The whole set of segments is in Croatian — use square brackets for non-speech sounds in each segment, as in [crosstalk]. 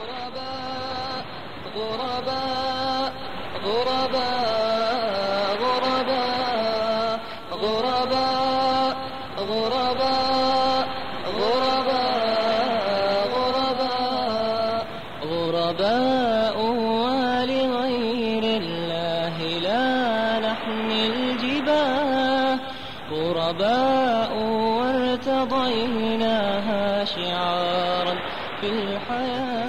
الله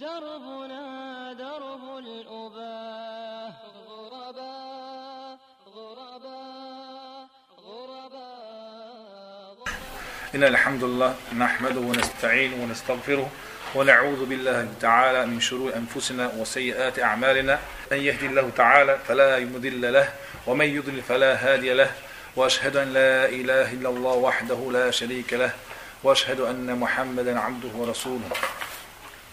دربنا درب الأباه غرباء غرباء غرباء إن الحمد لله نحمده ونستعينه ونستغفره ونعوذ بالله تعالى من شرور أنفسنا وسيئات أعمالنا. من يهدي الله تعالى فلا مضل له ومن يضلل فلا هادي له. وأشهد أن لا إله إلا الله وحده لا شريك له وأشهد أن محمدا عبده ورسوله.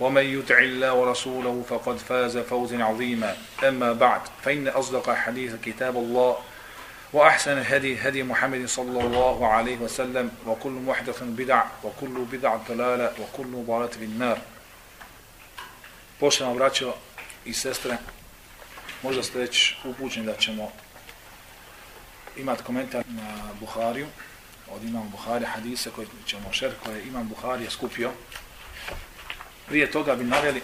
ومن يطع الله ورسوله فقد فاز فوزا عظيما. أما بعد فإن أصدق حديث كتاب الله وأحسن الهدي هدي محمد صلى الله عليه وسلم وكل محدث بدع وكل بدع ضلالة وكل ضلالة في النار. Poštovano braćo i sestre, možda ste već upućeni da ćemo imati komentar na Buhariju, od Imam Buhari hadise koji ćemo šer, koje Imam Buhari je skupio. Prije toga bi naveli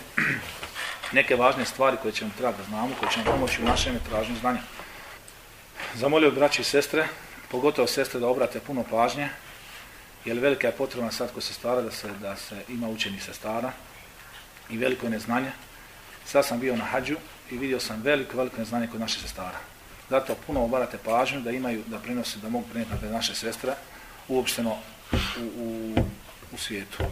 neke važne stvari koje ćemo trebati da znamo, koje će nam pomoći u našem traženju znanja. Zamolio bi braći i sestre, pogotovo sestre da obrate puno pažnje, jer velika je potrebna sad ko se stara da se, da se ima učeni sestara i veliko je neznanje. Sad sam bio na hađu i vidio sam veliko, veliko neznanje kod naše sestara. Zato puno obarate pažnju da imaju, da prenose, da mogu prenijeti na naše sestre uopšteno u, u, u svijetu.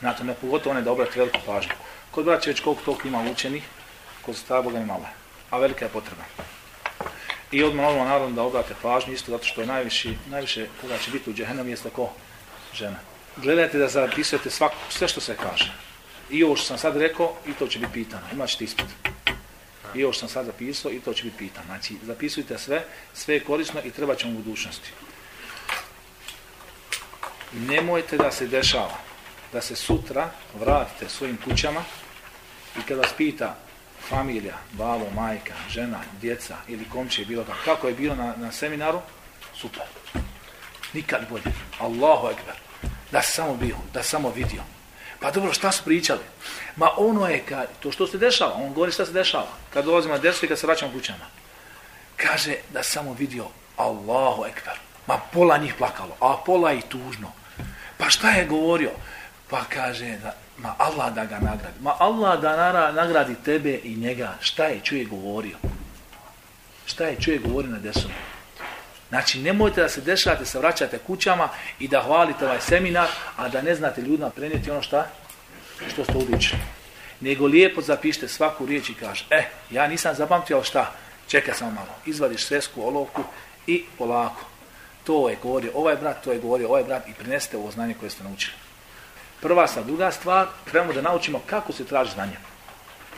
Znate, ne pogotovo one da obrate veliku pažnju. Kod braća već koliko toliko ima učenih, kod ne malo, a velika je potreba. I odmah ono naravno da obrate pažnju isto zato što je najviše, najviše koga će biti u džehennem jeste ko? Žena. Gledajte da zapisujete svako, sve što se kaže. I ovo što sam sad rekao, i to će biti pitano. Imat ćete ispit. I ovo što sam sad zapisao, i to će biti pitano. Znači, zapisujte sve, sve je korisno i treba ćemo u budućnosti. Nemojte da se dešava da se sutra vratite svojim kućama i kada vas pita familija, babo, majka, žena, djeca ili komčije, bilo kako, kako je bilo na, na seminaru, super. Nikad bolje. Allahu ekber. Da samo bio, da samo vidio. Pa dobro, šta su pričali? Ma ono je, kad, to što se dešava, on govori šta se dešava. Kad dolazimo na desu i kad se vraćamo kućama. Kaže da samo vidio Allahu ekber. Ma pola njih plakalo, a pola i tužno. Pa šta je govorio? Pa kaže, da, ma Allah da ga nagradi. Ma Allah da nara, nagradi tebe i njega. Šta je čovjek govorio? Šta je čovjek govorio na desu? Znači, nemojte da se dešavate, se vraćate kućama i da hvalite ovaj seminar, a da ne znate ljudima prenijeti ono šta? Što ste udičili. Nego lijepo zapišite svaku riječ i kaže, eh, ja nisam zapamtio, ali šta? Čekaj samo malo. Izvadiš svesku, olovku i polako. To je govorio ovaj brat, to je govorio ovaj brat i prinesite ovo znanje koje ste naučili. Prva sa druga stvar, trebamo da naučimo kako se traži znanje.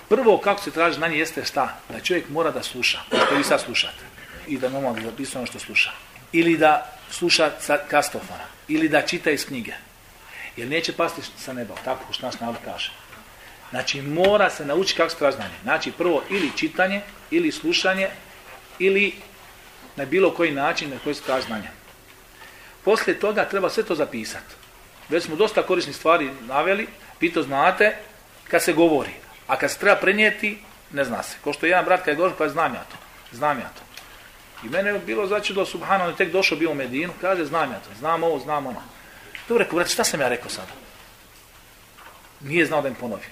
Prvo kako se traži znanje jeste šta? Da čovjek mora da sluša, što vi sad slušate. I da normalno zapisuje ono što sluša. Ili da sluša sa kastofona. Ili da čita iz knjige. Jer neće pasti sa neba, tako što naš narod kaže. Znači mora se naučiti kako se traži znanje. Znači prvo ili čitanje, ili slušanje, ili na bilo koji način na koji se traži znanje. Poslije toga treba sve to zapisati. Već smo dosta korisnih stvari naveli, vi to znate kad se govori. A kad se treba prenijeti, ne zna se. Ko što je jedan brat kad je govorio, pa znam ja to. Znam ja to. I mene je bilo začudo, subhano, on je tek došao bio u Medinu, kaže, znam ja to, znam ovo, znam ono. Dobro, rekao, šta sam ja rekao sada? Nije znao da im ponovi.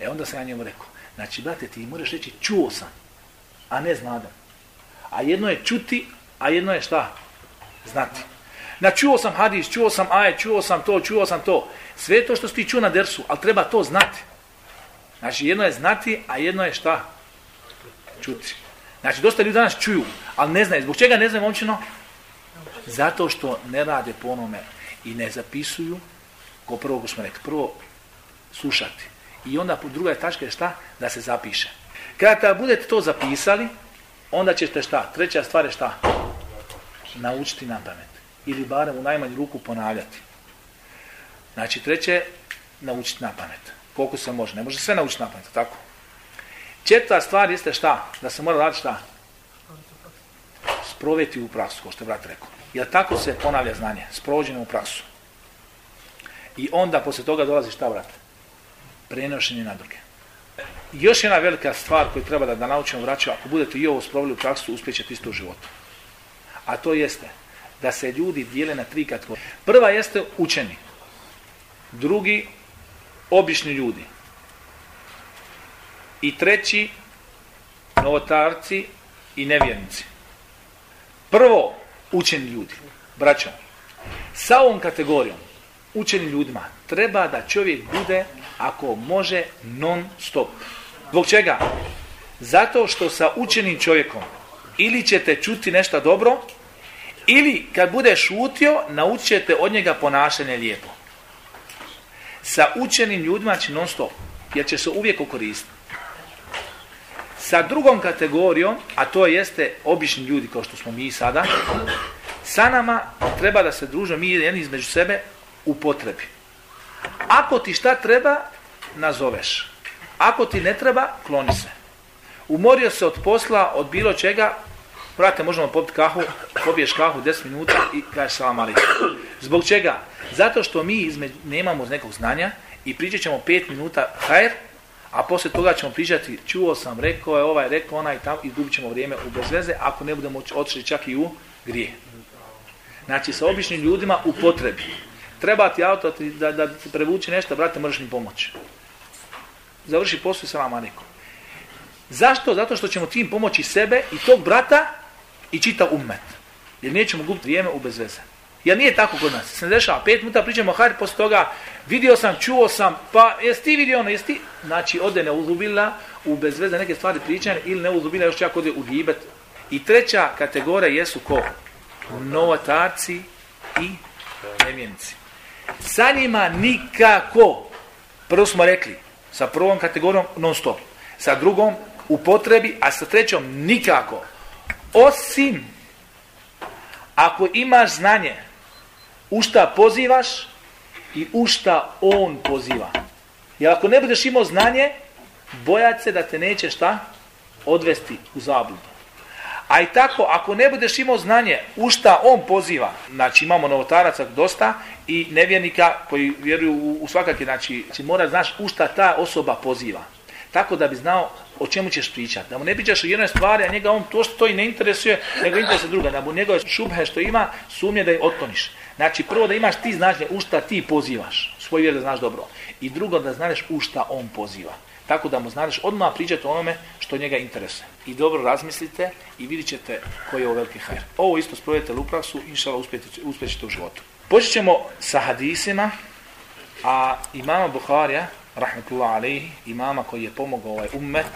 E onda sam ja njemu rekao, znači, brate, ti moraš reći, čuo sam, a ne znadam. A jedno je čuti, a jedno je šta? Znati. Na čuo sam hadis, čuo sam aj, čuo sam to, čuo sam to. Sve to što si ti čuo na dersu, ali treba to znati. Znači, jedno je znati, a jedno je šta? Čuti. Znači, dosta ljudi danas čuju, ali ne znaju. Zbog čega ne znaju momčino? Zato što ne rade po i ne zapisuju, ko prvo ko smo rekli, prvo slušati. I onda druga tačka je šta? Da se zapiše. Kada budete to zapisali, onda ćete šta? Treća stvar je šta? Naučiti na pamet. Ili barem u najmanju ruku ponavljati. Znači treće, naučiti na pamet. Koliko se može. Ne može sve naučiti na pamet, tako? Četvrta stvar jeste šta? Da se mora raditi šta? Sproveti u praksu, kao što je brat rekao. Jer tako se ponavlja znanje, sprovođenje u praksu. I onda poslije toga dolazi šta, brat? Prenošenje na druge. još jedna velika stvar koju treba da, da naučimo vraćati, ako budete i ovo sproveli u praksu, uspjećete isto u životu. A to jeste da se ljudi dijele na tri kategorije. Prva jeste učeni. Drugi, obični ljudi. I treći, novotarci i nevjernici. Prvo, učeni ljudi, braćo. Sa ovom kategorijom, učeni ljudima, treba da čovjek bude, ako može, non stop. Zbog čega? Zato što sa učenim čovjekom ili ćete čuti nešto dobro, ili kad bude šutio, naučit od njega ponašanje lijepo. Sa učenim ljudima će non stop, jer će se uvijek koristiti. Sa drugom kategorijom, a to jeste obični ljudi kao što smo mi sada, sa nama treba da se druže mi jedni između sebe u potrebi. Ako ti šta treba, nazoveš. Ako ti ne treba, kloni se. Umorio se od posla, od bilo čega, Prate, možemo popiti kahu, popiješ kahu 10 minuta i kažeš salam alaikum. Zbog čega? Zato što mi između, nemamo nekog znanja i pričat ćemo 5 minuta hajr, a poslije toga ćemo pričati, čuo sam, rekao je ovaj, rekao onaj tam i gubit ćemo vrijeme u bezveze ako ne budemo otišli čak i u grije. Znači, sa običnim ljudima u potrebi. Treba ti auto da, da ti prevuče nešto, brate, moraš mi pomoći. Završi posao i salam alaikum. Zašto? Zato što ćemo tim pomoći sebe i tog brata i čita ummet. Jer nećemo gubiti vrijeme u bezveze. Jer nije tako kod nas. Se ne dešava, pet minuta pričamo hajde, poslije toga vidio sam, čuo sam, pa jesi ti vidio ono, jesi ti? Znači, ode ne uzubila u bezveze neke stvari pričane ili ne uzubila još čak ode u gibet. I treća kategorija jesu ko? Novotarci i nemjenci. Sa njima nikako. Prvo smo rekli, sa prvom kategorijom non stop. Sa drugom u potrebi, a sa trećom nikako. Osim ako imaš znanje u šta pozivaš i u šta on poziva. Jer ako ne budeš imao znanje, bojat se da te neće šta odvesti u zabludu. A i tako, ako ne budeš imao znanje u šta on poziva, znači imamo novotaraca dosta i nevjernika koji vjeruju u, svakake, znači, znači mora znaš u šta ta osoba poziva. Tako da bi znao o čemu ćeš pričati. Da mu ne pričaš o jednoj stvari, a njega on to što to i ne interesuje, nego interesuje druga. Da mu njegove šubhe što ima, sumnje da je otkloniš. Znači, prvo da imaš ti značenje u šta ti pozivaš, svoj vjer da znaš dobro. I drugo da znaš u šta on poziva. Tako da mu znaš odmah pričati o onome što njega interesuje. I dobro razmislite i vidit ćete koji je ovo veliki hajr. Ovo isto sprovedite u praksu, inšala uspjet ćete u životu. Počet ćemo sa hadisima, a imama Buharija, rahmetullah alaihi, imama koji je pomogao ovaj ummet,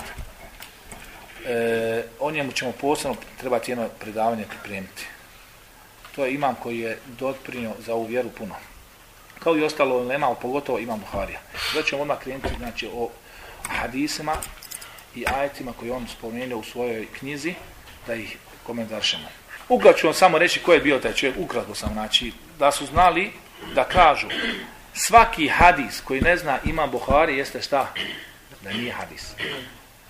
e, o njemu ćemo posebno trebati jedno predavanje pripremiti. To je imam koji je doprinio za ovu vjeru puno. Kao i ostalo nema, pogotovo imam Buharija. Zato ćemo odmah krenuti znači, o hadisima i ajetima koje on spomenuo u svojoj knjizi, da ih komentaršemo. Ukratko ću vam samo reći ko je bio taj čovjek, ukratko sam, znači, da su znali da kažu svaki hadis koji ne zna ima Buhari jeste šta? Da nije hadis.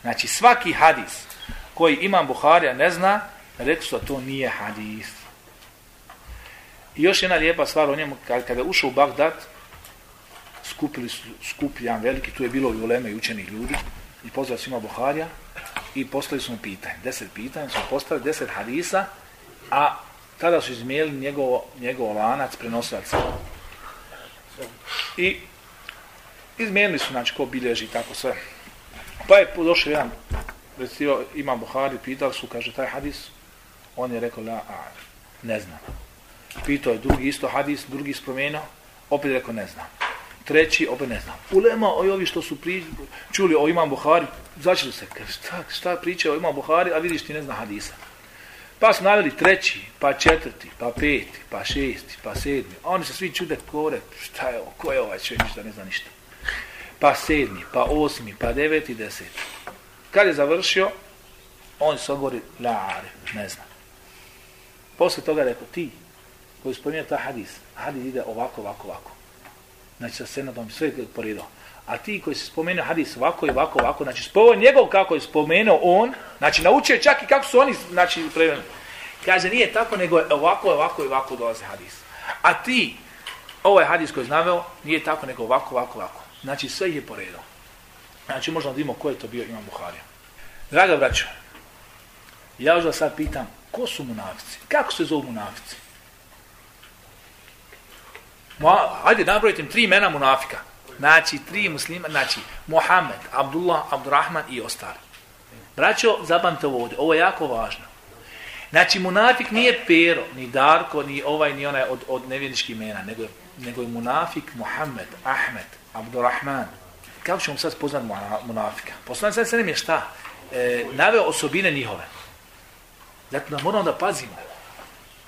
Znači svaki hadis koji imam Buharija ne zna, rekli su da to nije hadis. I još jedna lijepa stvar o njemu, kada, je ušao u Bagdad, skupili su, skupljan veliki, tu je bilo i uleme i učeni ljudi, i pozvali su ima Buharija, i postavili su mu pitanje, deset pitanja, su postavili deset hadisa, a tada su izmijenili njegovo, njegov lanac prenosilaca. I izmijenili su, znači, ko bilježi i tako sve. Pa je došao jedan, recimo, ima Buhari, pitali su, kaže, taj hadis, on je rekao, la, a, ne znam. Pitao je drugi isto hadis, drugi spomenuo, opet rekao, ne znam. Treći, opet ne znam. Ulema, oj, ovi što su pri, čuli o Imam Buhari, začeli se, kaže, šta, šta priča o Imam Buhari, a vidiš ti ne zna hadisa. Pa su naveli treći, pa četvrti, pa peti, pa šesti, pa sedmi. Oni se svi čude kore, šta je ovo, ko je ovaj čovjek, ništa ne zna ništa. Pa sedmi, pa osmi, pa deveti, deseti. Kad je završio, on se odgovori, lare, ne zna. Posle toga rekao, ti, koji spominje ta hadis, hadis ide ovako, ovako, ovako. Znači sa senadom sve poredao. A ti koji se spomenuo hadis ovako i ovako, ovako, znači spomenuo njegov kako je spomenuo on, znači naučio čak i kako su oni, znači, preveli. Kaže, nije tako, nego je ovako, ovako i ovako dolaze hadis. A ti, ovaj hadis koji je znaveo, nije tako, nego ovako, ovako, ovako. Znači, sve je poredao. Znači, možemo da vidimo ko je to bio Imam Buharija. Draga braćo, ja još sad pitam, ko su munafici? Kako se zovu munafici? Mo, hajde, nabrojite im tri imena munafika. Znači, tri muslima, znači, Mohamed, Abdullah, Abdurrahman i ostali. Braćo, zapamte ovo ovdje, ovo je jako važno. Znači, munafik nije Pero, ni Darko, ni ovaj, ni onaj od, od nevjerničkih imena, nego je, nego je munafik Mohamed, Ahmed, Abdurrahman. Kako ćemo sad spoznati munafika? Poslanik sad se nam je šta? E, naveo osobine njihove. Zato da moramo da pazimo.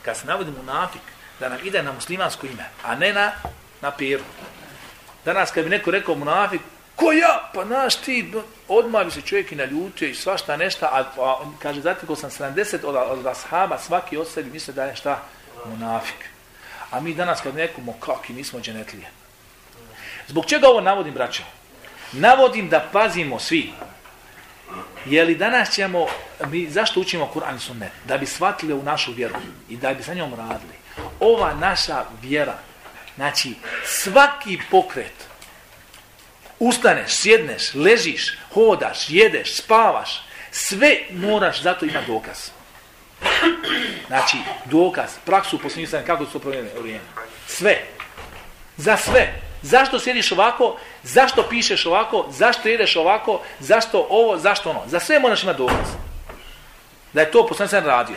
Kad se navodi munafik, da nam ide na muslimansko ime, a ne na, na Peru. Danas kad bi neko rekao munafik, ko ja? Pa naš ti, odmah bi se čovjek i naljutio i svašta nešto, a, a kaže, zatekao sam 70 od, od ashaba, svaki od sebi misle da je šta? Munafik. A mi danas kad nekome, kakvi, nismo dženetlije. Zbog čega ovo navodim, braćo? Navodim da pazimo svi. Je li danas ćemo, mi, zašto učimo Kur'an i Sunnet? Da bi shvatili u našu vjeru i da bi sa njom radili. Ova naša vjera, znači svaki pokret, ustaneš, sjedneš, ležiš, hodaš, jedeš, spavaš, sve moraš zato imati dokaz. Znači, dokaz, praksu posljednjih kako su to promijenili Sve. Za sve. Zašto sjediš ovako, zašto pišeš ovako, zašto jedeš ovako, zašto ovo, zašto ono. Za sve moraš imati dokaz. Da je to posljednjih radio.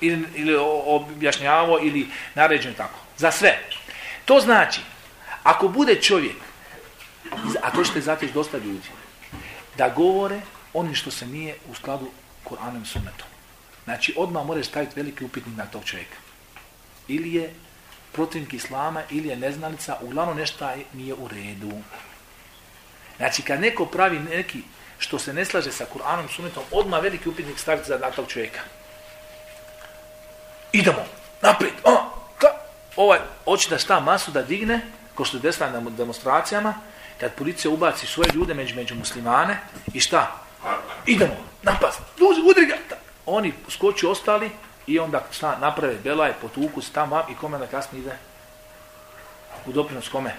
Ili, ili objašnjavao, ili naređeno tako. Za sve. To znači, ako bude čovjek, a to ćete zatići dosta ljudi, da govore onim što se nije u skladu Koranom i Sunnetom. Znači, odmah moraš staviti veliki upitnik na tog čovjeka. Ili je protivnik Islama, ili je neznalica, uglavnom nešto nije u redu. Znači, kad neko pravi neki što se ne slaže sa Kur'anom i odmah veliki upitnik staviti za na tog čovjeka. Idemo, naprijed, o, ovaj hoće da šta masu da digne, ko što je desila na demonstracijama, kad policija ubaci svoje ljude među, među muslimane i šta? Idemo, napad, udri ga. Oni skoči ostali i onda šta naprave, belaj, potuku se tamo i kome da kasnije ide? U doprinos kome?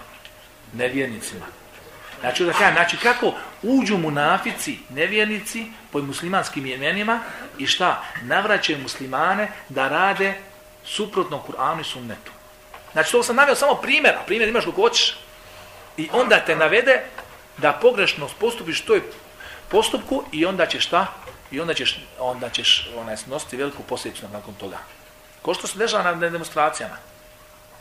Nevjernicima. Znači, da kažem, znači kako uđu munafici, nevjernici, po muslimanskim imenima i šta? Navraćaju muslimane da rade suprotno Kur'anu i sunnetu. Znači, to sam naveo samo primjer, a primjer imaš kako hoćeš. I onda te navede da pogrešno postupiš toj postupku i onda ćeš šta? I onda ćeš, onda ćeš onaj, snositi veliku posljedicu nakon toga. Ko što se dešava na demonstracijama.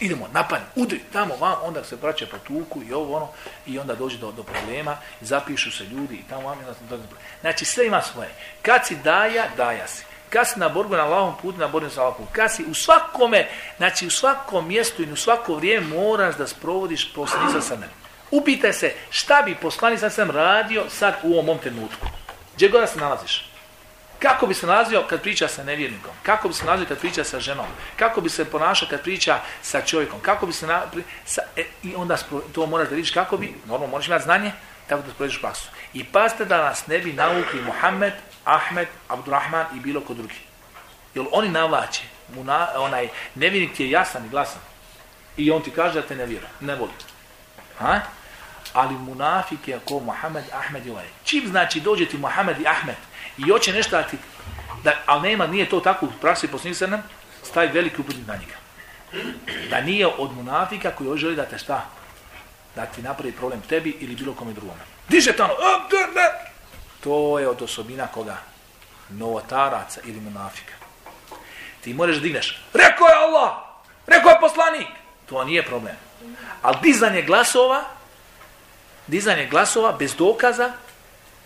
Idemo, napad, udri, tamo, vam, onda se vraća po tuku i ovo, ono, i onda dođe do, do problema, zapišu se ljudi i tamo, vam, i onda Znači, sve ima svoje. Kad si daja, daja si. Kad si na borbu na lavom putu, na borbu lavom putu. Kad si u svakome, znači u svakom mjestu i u svako vrijeme moraš da sprovodiš poslanica sa mene. Upitaj se šta bi poslanica sam radio sad u ovom trenutku. Gdje god se nalaziš? Kako bi se nalazio kad priča sa nevjernikom? Kako bi se nalazio kad priča sa ženom? Kako bi se ponašao kad priča sa čovjekom? Kako bi se na, sa, e, I onda to moraš da vidiš kako bi, normalno moraš imati znanje, tako da sprovediš praksu. I pazite da nas ne bi navukli Muhammed, Ahmed, Abdurrahman i bilo ko drugi. Jer oni navlače, Muna, onaj nevinik ti je jasan i glasan. I on ti kaže da te ne vjeruje, ne voli. Ha? Ali munafik je ako Muhammed, Ahmed i ovaj. Čim znači dođe ti Muhammed i Ahmed i hoće nešto da ti, da, ali nema, nije to tako u praksi posljednika stavi veliki uputnik na njega. Da nije od munafika koji želi da te šta? Da ti napravi problem tebi ili bilo kome drugome. Diže ono, to je od osobina koga? Novotaraca ili munafika. Ti možeš digneš, rekao je Allah, rekao je poslanik. To nije problem. Ali dizanje glasova, dizanje glasova bez dokaza,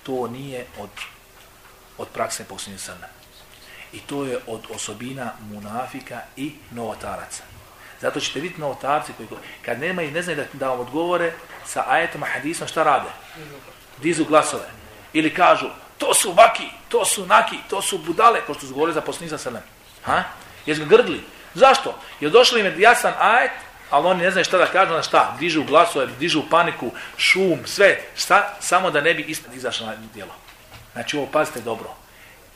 to nije od, od prakse posljednje srna. I to je od osobina munafika i novotaraca. Zato ćete vidjeti novotarci koji kad nema i ne znaju da, da vam odgovore sa ajetom hadisom šta rade? Dizu glasove. Ili kažu, to su vaki, to su naki, to su budale, ko što su govorili za posljednje srna. Ha? Jesu ga grdli. Zašto? Jer došli im je jasan ajet, ali oni ne znaju šta da kažu na šta. Dižu glasove, dižu paniku, šum, sve. Šta? Samo da ne bi isto izašlo na djelo. Znači ovo pazite dobro.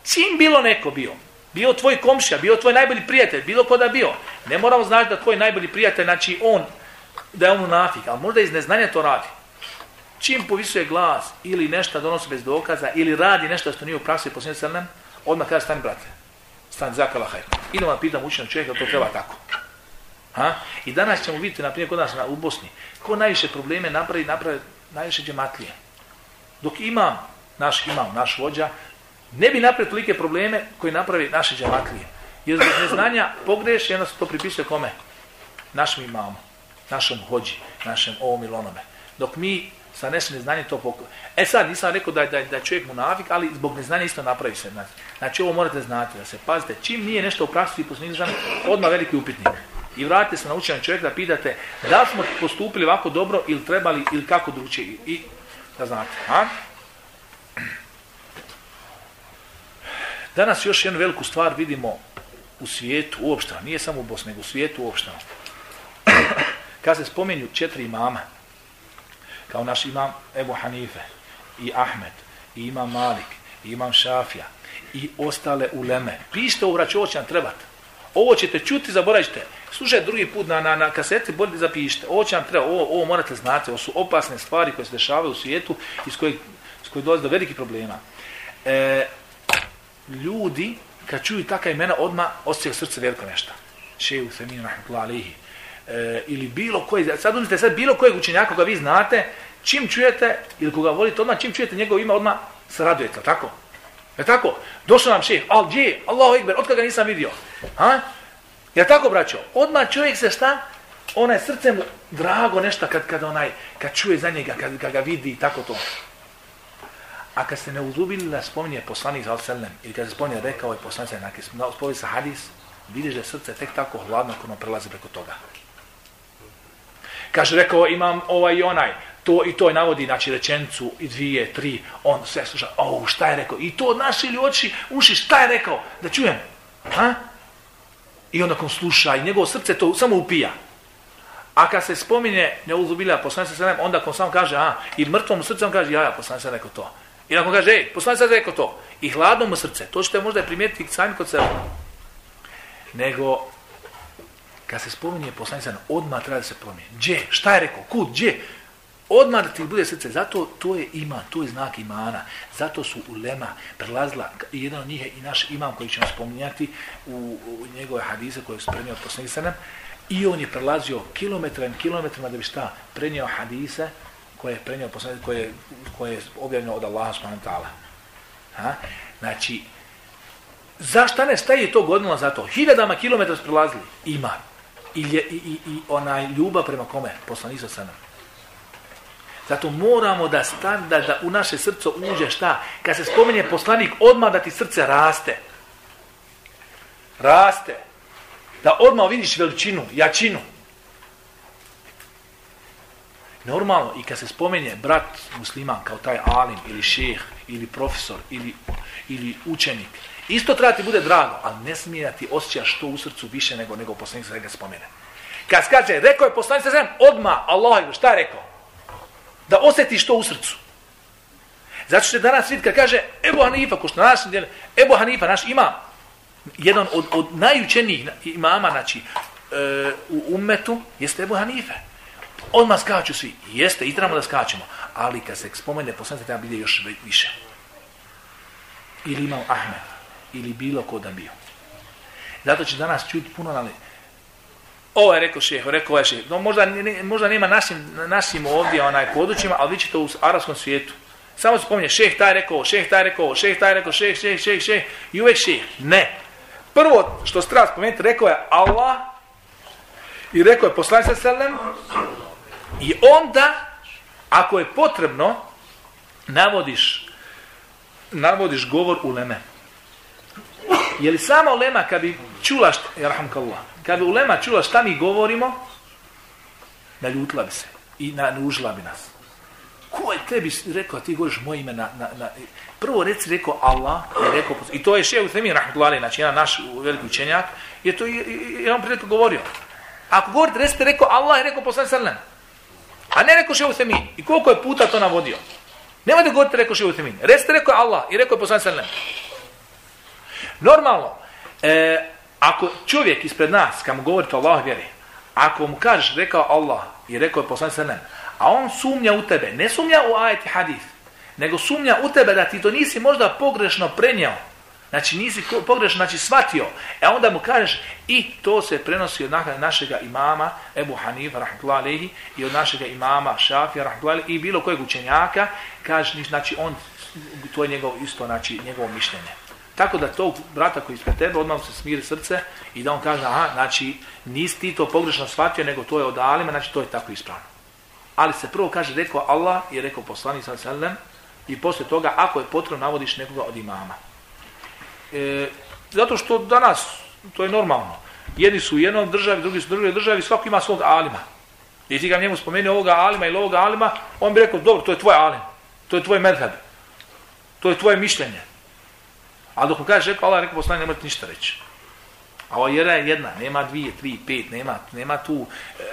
Čim bilo neko bio, bio tvoj komšija, bio tvoj najbolji prijatelj, bilo ko da bio, ne moramo znati da tvoj najbolji prijatelj, znači on, da je on nafik, ali možda iz neznanja to radi. Čim povisuje glas ili nešto donosi bez dokaza ili radi nešto što nije u praksi posljednje crnem, odmah kaže stani brate, stani zakala hajr. Idemo da pitam učenog čovjeka, to treba tako. Ha? I danas ćemo vidjeti, na primjer, kod nas u Bosni, ko najviše probleme napravi, napravi najviše džematlije. Dok imam, naš imam, naš vođa, ne bi napravio tolike probleme koji napravi naše džematlije. Jer zbog neznanja pogreši, onda se to pripisuje kome? Našem imamu, našem hođi, našem ovom ili onome. Dok mi sa nešim neznanjem to pokoj. E sad, nisam rekao da, da, da je čovjek munafik, ali zbog neznanja isto napravi se. Znači, znači ovo morate znati, da se pazite, čim nije nešto u praksi posnižan, odmah veliki upitnik. I vratite se na učenje čovjek da pitate da smo postupili ovako dobro ili trebali ili kako drugčije. I da znate. A? Danas još jednu veliku stvar vidimo u svijetu uopšte, nije samo u Bosni, nego u svijetu uopšte. Kad se spomenju četiri imama, kao naš imam Ebu Hanife, i Ahmed, i imam Malik, i imam Šafija, i ostale uleme. Pište u vraću, ovo će vam trebati. Ovo ćete čuti, zaboravite. Slušajte drugi put na, na, na kaseti, bolje zapišite. Ovo će vam treba, ovo, ovo morate znati. Ovo su opasne stvari koje se dešavaju u svijetu i s kojih, s kojih dolazi do velikih problema. E, ljudi, kad čuju takva imena, odmah osjećaju srce veliko nešto. Šeju Semin, rahmatullahi alihi. E, ili bilo koji, sad uzmite sad bilo kojeg učenjaka koga vi znate, čim čujete, ili koga volite, odmah čim čujete njegov ime, odmah se radujete, tako? Je tako? Došao nam šeh, al gdje? Allahu ekber, ga nisam vidio. Ha? Je tako, braćo? Odmah čovjek se šta? Onaj srce mu drago nešto kad, kad, onaj, kad čuje za njega, kad, kad ga vidi i tako to. A kad se ne uzubili da spominje poslanik za selem ili kad se spominje rekao je poslanik za spominje sa hadis, vidiš da je srce tek tako hladno kad on prelazi preko toga. Kaže, rekao, imam ovaj i onaj, to i to navodi, znači rečenicu i dvije, tri, on sve sluša, o, šta je rekao? I to naše ili oči, uši, šta je rekao? Da čujem. Ha? I onda on sluša i njegovo srce to samo upija. A kad se spominje neuzubila poslanica se onda on samo kaže, a, i mrtvom srcem kaže, ja, ja, poslanica rekao to. I nakon kaže, ej, poslanica rekao to. I hladno mu srce. To ćete možda primijetiti sami kod sebe. Nego, kad se spominje poslanica, odmah treba da se promijeni. Gdje? Šta je rekao? Kud? Gdje? Odmah da ti bude srce. Zato to je ima, to je znak imana. Zato su ulema prelazila, jedan od njih je i naš imam koji ćemo spominjati u, u njegove hadise koje su prenio od i on je prelazio kilometra i kilometrima da bi šta prenio hadise koje je prenio poslanik, koje, koje je objavljeno od Allaha subhanahu Ha? Znači, zašto ne staje to godinama za to? Hiljadama kilometra su prelazili. I, i, i, onaj ljubav prema kome? Poslanika sa zato moramo da stan, da, da u naše srce uđe šta? Kad se spominje poslanik, odmah da ti srce raste. Raste. Da odmah vidiš veličinu, jačinu. Normalno, i kad se spomenje brat musliman kao taj alim ili šeh ili profesor ili, ili učenik, isto treba ti bude drago, ali ne smije da ti osjećaš to u srcu više nego, nego poslanik se ga spomene. Kad skače, rekao je poslanik se odmah, Allah, šta je rekao? Da osjetiš to u srcu. Zato što danas vidi kad kaže Ebu Hanifa, ko što naš Ebu Hanifa, naš ima jedan od, od najučenijih imama, znači, e, u umetu, jeste Ebu Hanife. Odmah skaču svi. Jeste, i trebamo da skačemo. Ali kad se spomene poslanice, treba biti još više. Ili imao Ahmed. Ili bilo ko da bio. Zato će danas čuti puno, ali ovo je rekao šeh, rekao je šeh. No, možda, možda nema našim, našim ovdje onaj područjima, ali vi ćete u arabskom svijetu. Samo spominje, šeh taj rekao, šeh taj rekao, šeh taj rekao, šeh, šeh, šeh, šeh, i uvek šeh. Ne. Prvo što se treba spomenuti, rekao je Allah i rekao je poslanik sallam i onda, ako je potrebno, navodiš, navodiš govor u leme. Je li sama ulema kad bi čula, šta, kad bi ulema čula šta mi govorimo, naljutila bi se i nanužila bi nas. Ko je tebi rekao, ti govoriš moje ime na, na, na... Prvo reci rekao Allah, je rekao, i to je še u Femin Rahmatullahi, znači jedan naš veliki učenjak, je to je on prije govorio. Ako govorite, recite rekao Allah je rekao poslanik sallam. A ne rekao šehu Femin. I koliko je puta to navodio. Nemojte govoriti rekao šehu Femin. Recite rekao Allah i rekao je poslanik. Normalno, e, ako čovjek ispred nas, kad mu govorite Allah vjeri, ako mu kažeš rekao Allah i rekao je poslanik sallam, a on sumnja u tebe, ne sumnja u ajet i hadith, nego sumnja u tebe da ti to nisi možda pogrešno prenio, znači nisi pogrešno znači shvatio, e onda mu kažeš i to se prenosi od našega imama Ebu Hanifa rahmatullahi i od našega imama Šafija rahmatullahi i bilo kojeg učenjaka, kaže znači on to je njegov isto znači njegovo mišljenje. Tako da tog brata koji ispred tebe odmah se smiri srce i da on kaže, aha, znači nisi ti to pogrešno shvatio, nego to je od alima, znači to je tako ispravno. Ali se prvo kaže, rekao Allah i rekao poslanik sallam i poslije toga, ako je potrebno, navodiš nekoga od imama. E, zato što danas, to je normalno, jedni su u jednom državi, drugi su u drugoj državi, svako ima svog alima. I ti ga njemu spomenuo ovoga alima ili ovoga alima, on bi rekao, dobro, to je tvoj alim, to je tvoj medheb, to je tvoje mišljenje. A dok mu kažeš, rekao Allah, rekao poslanik, nemojte ništa reći. A ovo je jedna, nema dvije, tri, pet, nema, nema tu e,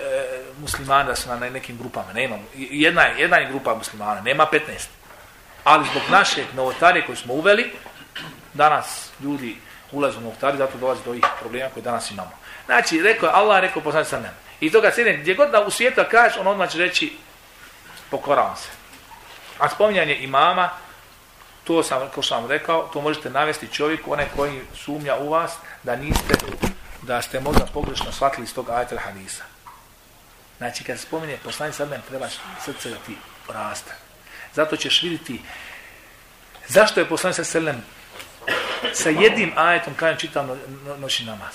muslimana su na nekim grupama, nema. Jedna je, jedna je grupa muslimana, nema 15. Ali zbog našeg novotarije koji smo uveli, danas ljudi ulaze u novotari, zato dolazi do ovih problema koje danas imamo. Znači, rekao Allah, rekao poslanik sa I toga se gdje god da u svijetu kažeš, on odmah će reći, pokoravam se. A spominjanje imama, to sam, kao što sam rekao, to možete navesti čovjeku, onaj koji sumnja u vas, da niste, da ste možda pogrešno shvatili iz tog ajetel hadisa. Znači, kad se spominje poslanik sallam, treba srce da ti raste. Zato ćeš vidjeti zašto je poslanik sallam sa jednim ajetom kažem no, noći namaz.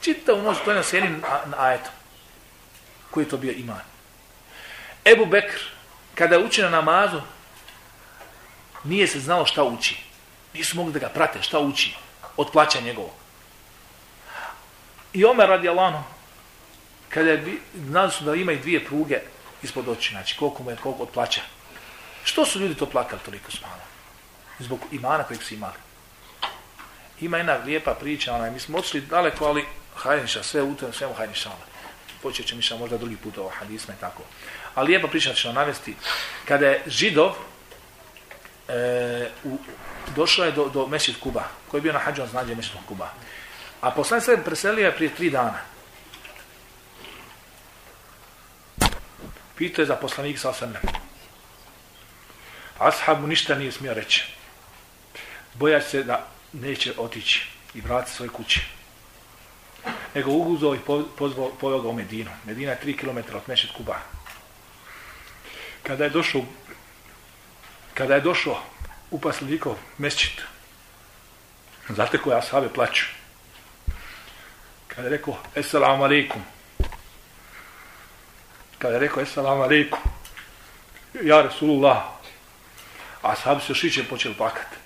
Čitav noć klanjao sa jednim ajetom. Koji je to bio iman? Ebu Bekr, kada je učio na namazu, nije se znalo šta uči. Nisu mogli da ga prate šta uči od plaća njegovog. I Omer radi Alano, kada je, znali su da imaju dvije pruge ispod oči, znači koliko mu je koliko od plaća. Što su ljudi to plakali toliko smalo? Zbog imana kojeg su imali. Ima jedna lijepa priča, onaj, mi smo otišli daleko, ali hajniša, sve u sve svemu hajniša. Počet će miša možda drugi put ovo hadisma i tako. Ali lijepa priča ću vam navesti. Kada je židov, e, u, došao je do, do Mešid Kuba, koji je bio na hađu, on znađe Mešid Kuba. A poslan se preselio je prije tri dana. Pitao je za poslanik sa osrme. Ashab mu ništa nije smio reći. Boja se da neće otići i vratiti svoje kuće. Nego uguzo i pozvao, poveo ga u Medinu. Medina je tri kilometra od Mešid Kuba. Kada je došao kada je došao u paslikov mesčit, znate koje ashabe plaću? Kada je rekao, Esselamu alaikum. Kada je rekao, Esselamu alaikum. Ja, Resulullah. A se još iće počeli plakati.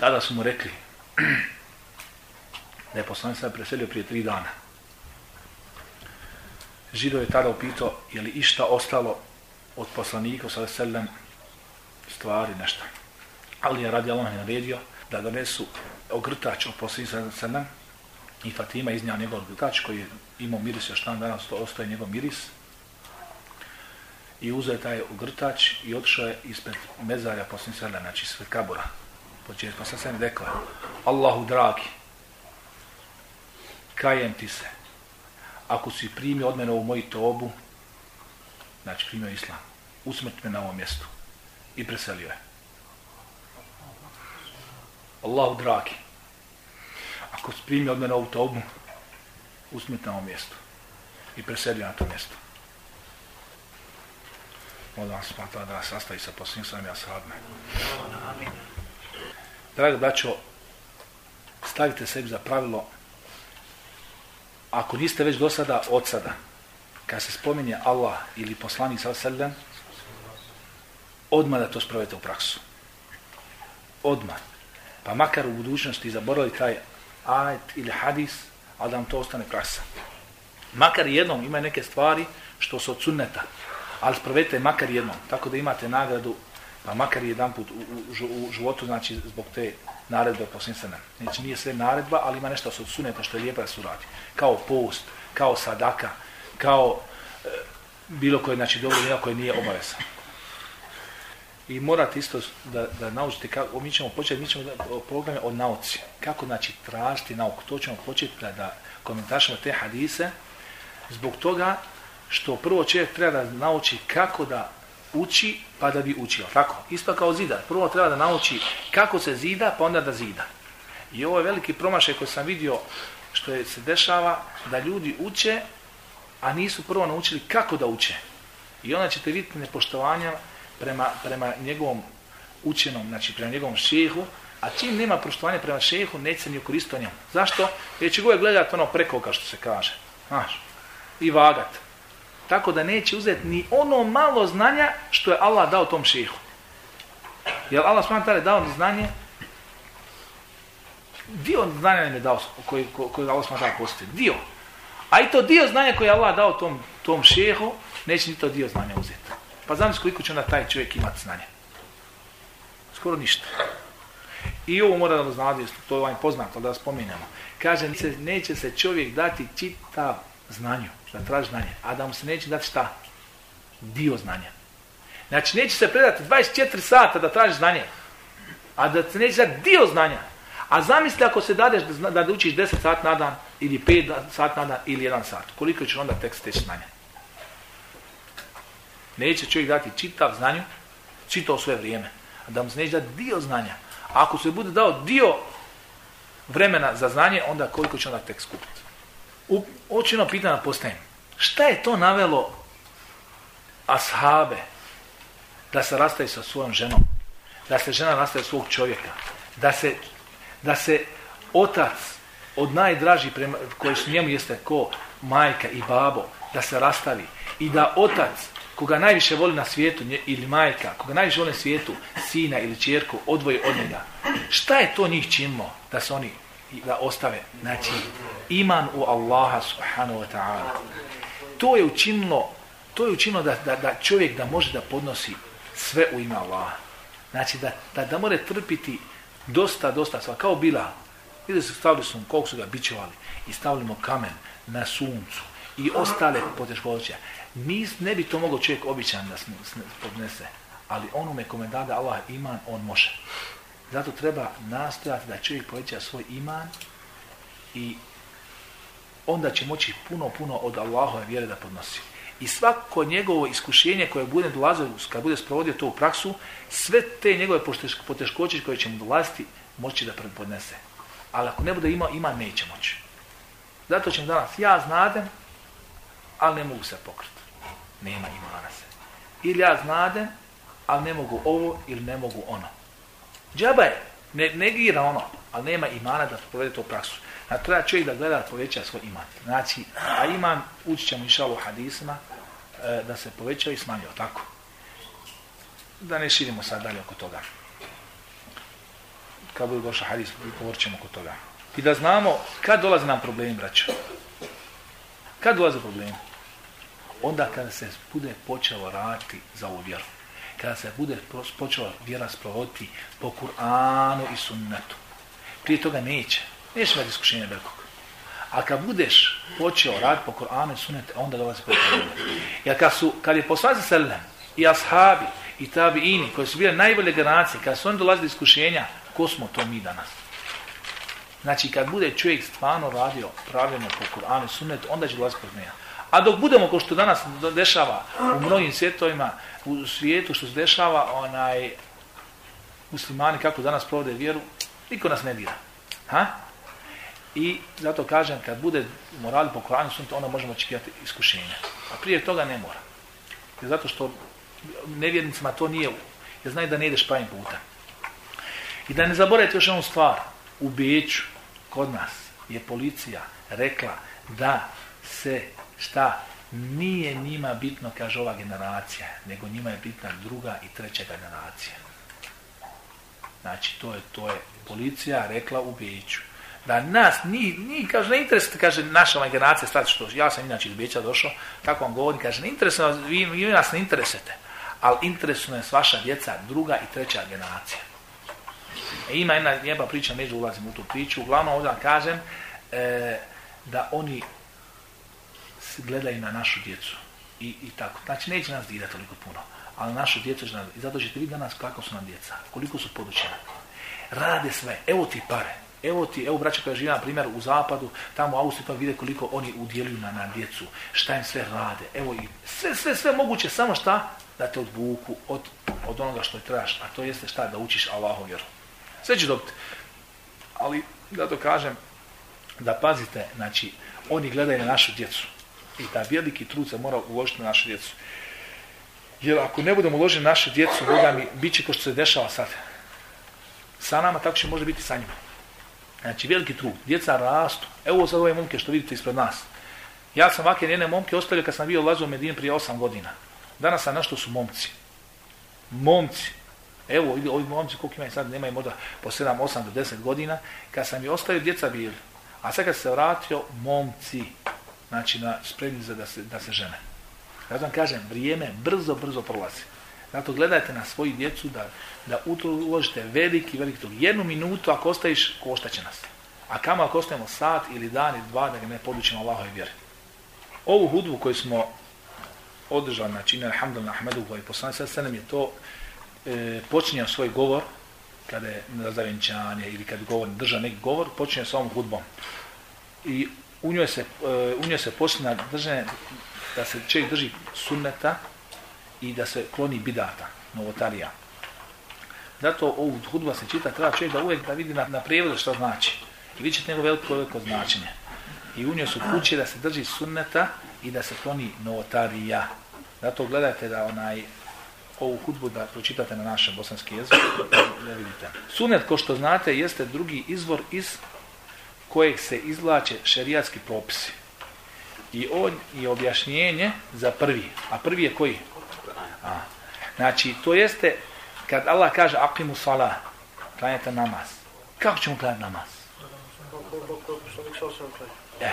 Tada su mu rekli [clears throat] da je poslanik sad preselio prije tri dana. Žido je tada upitao je li išta ostalo od poslanika sa selem stvari nešto. Ali je radi Allah naredio da donesu ogrtač od poslanika sa selem i Fatima iznija njegov ogrtač koji je imao miris još dan danas to ostaje njegov miris i uzeo je taj ugrtač i otišao je ispred mezarja posljednji sada, znači ispred kabura. Početka, pa sad sam rekao, Allahu dragi, kajem ti se, ako si primio od mene ovu moju tobu, znači primio islam, usmrt me na ovom mjestu i preselio je. Allahu dragi, ako primio od mene ovu tobu, usmrt na ovom mjestu i preselio na to mjesto. Molim vas, da nas sastavi sa posljednjim svojim ashabima. Drago braćo, stavite sebi za pravilo, ako niste već do sada, od sada, kad se spominje Allah ili poslanik sa sallam, odmah da to sprovedete u praksu. Odmah. Pa makar u budućnosti zaboravili taj ajet ili hadis, ali da vam to ostane praksa. Makar jednom ima neke stvari što su od sunneta, ali sprovedite makar jednom, tako da imate nagradu, pa makar jedan put u, u, životu, znači zbog te naredbe posljednjena. Znači nije sve naredba, ali ima nešto od sunneta što je lijepo da se uradi. Kao post, kao sadaka, kao e, bilo koje, znači dobro djelo koje nije obaveza. I morate isto da, da naučite, kako, mi ćemo početi, mi ćemo programe o nauci. Kako znači tražiti nauku, to ćemo početi da, da te hadise, zbog toga što prvo čovjek treba da nauči kako da uči pa da bi učio. Tako, isto kao zidar. Prvo treba da nauči kako se zida pa onda da zida. I ovo je veliki promašaj koji sam vidio što je, se dešava da ljudi uče, a nisu prvo naučili kako da uče. I onda ćete vidjeti nepoštovanja prema, prema njegovom učenom, znači prema njegovom šehu, a čim nema poštovanja prema šehu, neće se ni koristiti o njemu. Zašto? Jer će uvijek gledati ono preko, kao što se kaže. Znaš, i vagat. Tako da neće uzeti ni ono malo znanja što je Allah dao tom šehu. Jer Allah s.w.t. dao znanje, dio znanja nam je dao koji, koji Allah s.w.t. postoji. Dio. A i to dio znanja koji je Allah dao tom, tom šehu, neće ni to dio znanja uzeti. Pa znam koliko će onda taj čovjek imati znanje. Skoro ništa. I ovo mora da znati, to je vam poznato, da spominjamo. Kaže, neće se čovjek dati čitav znanju, da traži znanje, a da mu se neće dati šta? Dio znanja. Znači, neće se predati 24 sata da traži znanje, a da se neće dati dio znanja. A zamisli ako se dadeš da, da učiš 10 sat na dan, ili 5 sat na dan, ili 1 sat. Koliko će onda tek steći znanja? Neće čovjek dati čitav znanju, čitao sve vrijeme. A da mu se neće dati dio znanja. A ako se bude dao dio vremena za znanje, onda koliko će onda tek skupiti? Očino pitanje postavim. Šta je to navelo ashabe da se rastaje sa svojom ženom? Da se žena rastaje svog čovjeka? Da se, da se otac od najdraži prema, koji su njemu jeste ko majka i babo, da se rastavi i da otac koga najviše voli na svijetu ili majka, koga najviše voli na svijetu, sina ili čerku, odvoji od njega. Šta je to njih činilo da se oni da ostave? Znači, iman u Allaha subhanahu wa ta'ala. To je učinilo, to je učinilo da, da, da čovjek da može da podnosi sve u ime Allaha. Znači, da, da, da more trpiti dosta, dosta sva, kao bila. Ili su stavili su koliko su ga bićevali i stavili mu kamen na suncu i ostale poteškoće. Nis, ne bi to mogao čovjek običan da podnese, ali onome kome dade Allah iman, on može. Zato treba nastojati da čovjek poveća svoj iman i onda će moći puno, puno od Allahove vjere da podnosi. I svako njegovo iskušenje koje bude dolazilo, kad bude sprovodio to u praksu, sve te njegove poteškoće koje će mu dolaziti, moći da podnese. Ali ako ne bude imao, ima neće moći. Zato ćemo danas, ja znadem, ali ne mogu se pokriti. Nema imana se. Ili ja znadem, ali ne mogu ovo ili ne mogu ono. Džaba je, ne negira ono, ali nema imana da provede to praksu. Znači, treba čovjek da gleda da poveća svoj iman. Znači, a iman, ući ćemo inša u hadisma, e, da se poveća i smanjio, tako? Da ne širimo sad dalje oko toga. Kad bude došao hadis, govorit ćemo oko toga. I da znamo kad dolaze nam problemi, braćo. Kad dolaze problemi? Onda kada se bude počelo raditi za ovu vjeru. Kada se bude počela vjera sprovoditi po Kur'anu i sunnetu. Prije toga neće. Neće imati iskušenja velikog. A kad budeš počeo raditi po Koranu i sunet, onda dolazi problem. Jer kad, su, kad je poslanik sallam i ashabi i tabiini koji su bile najbolje generacije, kad su oni dolazili iskušenja, ko smo to mi danas? Znači, kad bude čovjek stvarno radio pravilno po Kur'anu i sunnetu, onda će dolaziti problema. A dok budemo, kao što danas dešava u mnogim svjetovima, u svijetu što se dešava, onaj, muslimani kako danas provode vjeru, niko nas ne dira. Ha? I zato kažem, kad bude morali po Koranu sunnetu, onda možemo očekivati iskušenja. A prije toga ne mora. Jer zato što nevjernicima to nije, jer znaju da ne ideš pravim putem. I da ne zaboravite još jednu stvar, u Beću, kod nas, je policija rekla da se šta nije njima bitno, kaže ova generacija, nego njima je bitna druga i treća generacija. Znači, to je, to je policija rekla u Beću. Da nas, ni, ni kaže, ne interesuje, kaže, naša generacija, stati što, ja sam inače iz Beća došao, tako vam govorim, kaže, ne interesuje, vi, vi nas ne interesujete, ali interesuje nas vaša djeca, druga i treća generacija. E, ima jedna lijepa priča, neću ulazim u tu priču, uglavnom ovdje kažem e, da oni gledaju na našu djecu i, i tako. Znači neće nas dirati toliko puno, ali našu djecu će nas, i zato ćete vidjeti danas kako su nam djeca, koliko su podučena. Rade sve, evo ti pare, evo ti, evo braća koja žive na primjer u zapadu, tamo u Austriji pa vide koliko oni udjeluju na, na djecu, šta im sve rade, evo i sve, sve, sve moguće, samo šta? Da te odvuku od, od onoga što trebaš, a to jeste šta? Da učiš Allahu vjeru. Sve će dobiti. Ali, zato kažem, da pazite, znači, oni gledaju na našu djecu. I da veliki trud se mora uložiti na našu djecu. Jer ako ne budemo uložiti na našu djecu, Boga mi, bit će ko što se dešava sad. Sa nama, tako će možda biti sa njima. Znači, veliki trud. Djeca rastu. Evo sad ove momke što vidite ispred nas. Ja sam ovakve njene momke ostavio kad sam bio ulazio u Medinu prije 8 godina. Danas sam našto su momci. Momci. Evo, ovi momci koliko imaju sad, nemaju možda po 7, 8 do 10 godina. Kad sam je ostavio, djeca bili. A sad kad se vratio, momci. Znači, na spremni za da se, da se žene. Ja vam kažem, vrijeme brzo, brzo prolazi. Zato gledajte na svoju djecu da, da uložite veliki, veliki trud. Jednu minutu ako ostaviš, koštaće nas. A kamo ako ostavimo sat ili dan ili dva da ga ne podučimo Allahove vjeri. Ovu hudbu koju smo održali, znači, alhamdulillah, Ahmedu, koji poslani sad se nam je to e, počinjao svoj govor, kada je zavenčanje ili kad govor, drža neki govor, počinje s ovom hudbom. I u njoj se, e, u njoj se počinje držanje da se čovjek drži sunneta i da se kloni bidata, novotarija. Zato ovu hudba se čita, treba čovjek da uvijek da vidi na, na prijevodu što znači. I vidjet ćete njegov veliko, veliko značenje. I u njoj su kuće da se drži sunneta i da se kloni novotarija. Zato gledajte da onaj ovu hudbu da pročitate na našem bosanskom jeziku, da vidite. Sunnet, ko što znate, jeste drugi izvor iz kojeg se izvlače šerijatski propisi. I on je objašnjenje za prvi. A prvi je koji? A, znači, to jeste kad Allah kaže aqimu sala, klanjate namaz. Kako ćemo klanjati namaz? E,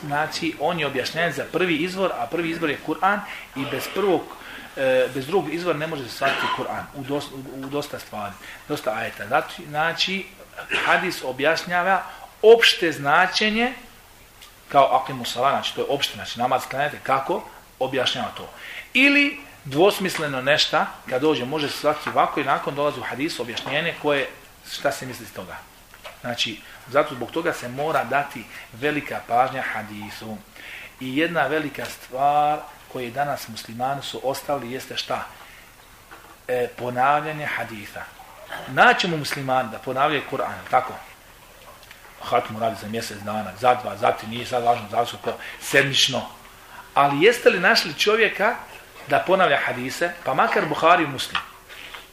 znači, on je objašnjen za prvi izvor, a prvi izvor je Kur'an i bez prvog e, bez drugog izvora ne može se shvatiti Kur'an u, dosta, u dosta stvari, dosta ajeta. Znači, znači, hadis objašnjava opšte značenje kao akimu sala, znači to je opšte, znači namaz klanjate, kako objašnjava to. Ili dvosmisleno nešta, kad dođe, može se shvatiti ovako i nakon dolazi u hadisu objašnjenje koje, šta se misli s toga. Znači, zato zbog toga se mora dati velika pažnja hadisu. I jedna velika stvar koje danas muslimani su ostali jeste šta? E, ponavljanje haditha. Naćemo muslimani da ponavljaju Kur'an, tako? Hatmu radi za mjesec dana, za dva, za ti, nije sad važno, za to sedmično. Ali jeste li našli čovjeka da ponavlja hadise, pa makar Buhari muslim,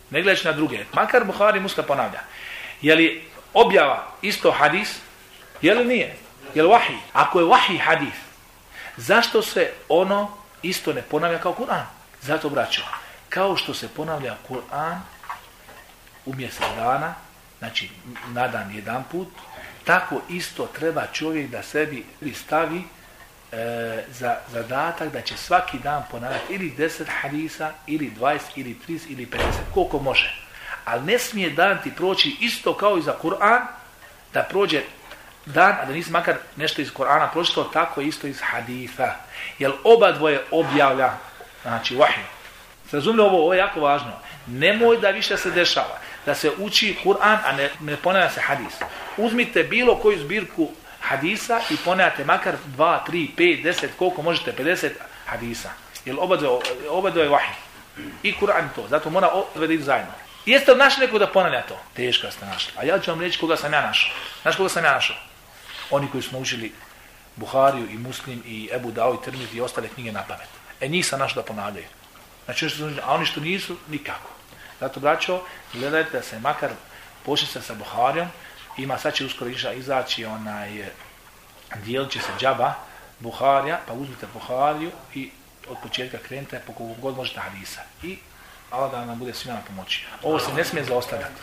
ne gledajući na druge, makar Buhari muslim ponavlja. Je li objava isto hadis? Je li nije? Je li? Ako je vahi hadis, zašto se ono isto ne ponavlja kao Kur'an. Zato braćo, kao što se ponavlja Kur'an u mjesec dana, znači na dan jedan put, tako isto treba čovjek da sebi stavi e, za zadatak da će svaki dan ponavljati ili 10 hadisa, ili 20, ili 30, ili 50, koliko može. Ali ne smije dan ti proći isto kao i za Kur'an, da prođe dan, a da nisi makar nešto iz Korana pročitao, tako isto iz haditha. Jer oba dvoje objavlja, znači vahij. Razumili ovo, ovo je jako važno. Nemoj da više se dešava, da se uči Kur'an, a ne, ne ponavlja se hadis. Uzmite bilo koju zbirku hadisa i ponavljate makar 2, 3, 5, 10, koliko možete, 50 hadisa. Jer oba dvoje, vahij. I Kur'an to, zato mora odvediti zajedno. Jeste li našli neko da ponavlja to? Teško ste našli. A ja ću vam reći koga sam ja našao. Znaš koga sam ja našao? Oni koji su naučili Buhariju i Muslim i Ebu Dao i Tirmidhi i ostale knjige na pamet. E njih sam našao da ponavljaju. Znači, a oni što nisu, nikako. Zato, braćo, gledajte da se makar počne sa Buharijom, ima, sad će uskoro izaći onaj, dijelit će se džaba Buharija, pa uzmite Buhariju i od početka krenite po kogu god možete hadisa. I Allah da nam bude svima na pomoći. Ovo se ne smije zaostavljati.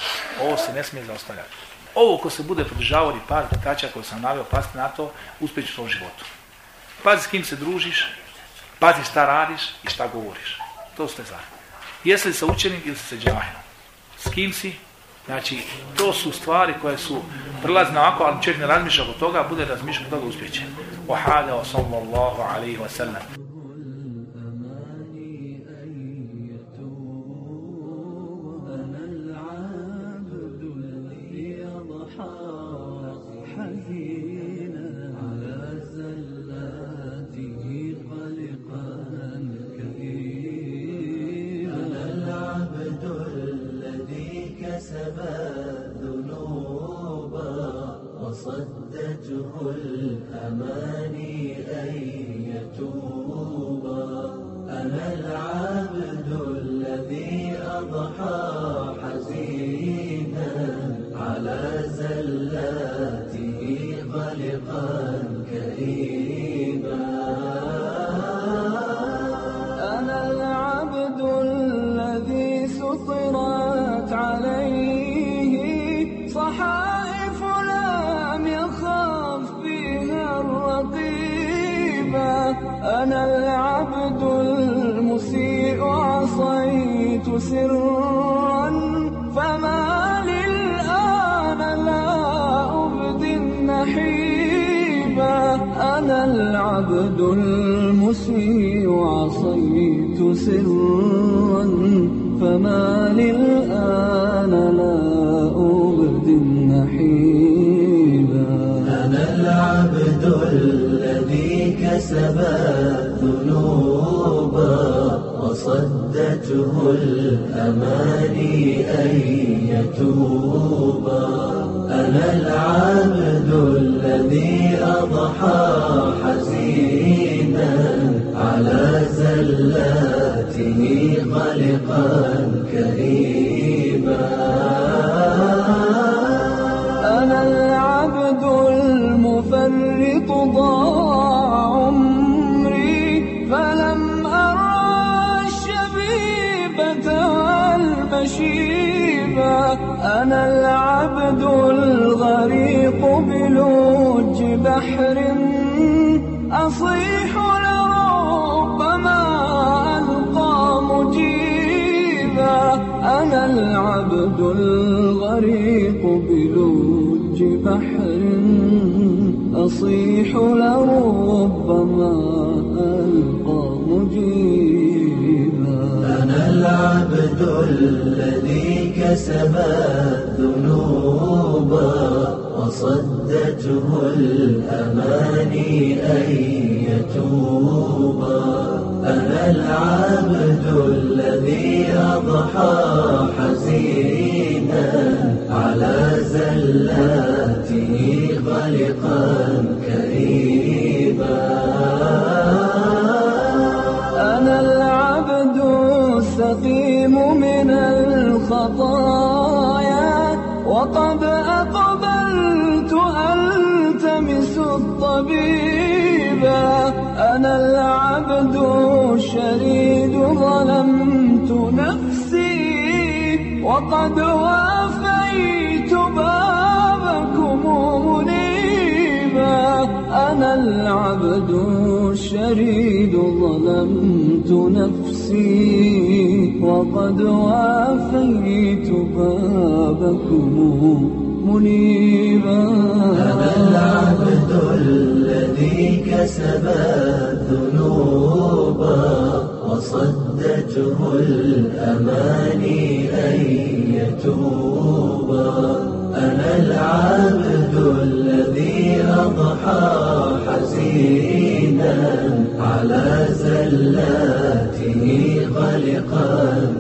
Ovo se ne smije zaostavljati. Ovo ko se bude podržavao i par kratača koje sam naveo, pasti na to, uspjet u svom životu. Pazi s kim se družiš, pazi šta radiš i šta govoriš. To ste za. Jesi li sa učenim ili sa džahinom? S kim si? Znači, to su stvari koje su prilazne ovako, ali čovjek ne razmišlja oko toga, bude razmišljati oko toga uspjeće. Wa sallallahu alaihi wa sallam. صدته الأماني أن يتوبا أنا العبد الذي أضحى حزينا على زلاته غلقا كئيبا وصدته الأماني أن يتوبا أنا العبد الذي أضحى حزينا على زلاته قلقا الغريق بلوج بحر أصيح لربما ألقى مجيبا. أنا العبد الذي كسب الذنوب وصدته الأماني أن يتوبا أنا العبد الذي أضحى على زلاته غلقا كريما. أنا العبد السقيم من الخطايا وقد أقبلت ألتمس الطبيبا أنا العبد الشريد ظلمت نفسي وقد العبد الشريد ظلمت نفسي وقد وافيت بابكم منيبا أنا العبد الذي كسب الذنوب وصدته الأماني أن يتوب. أنا العبد الذي أضحى على زلاته غلقا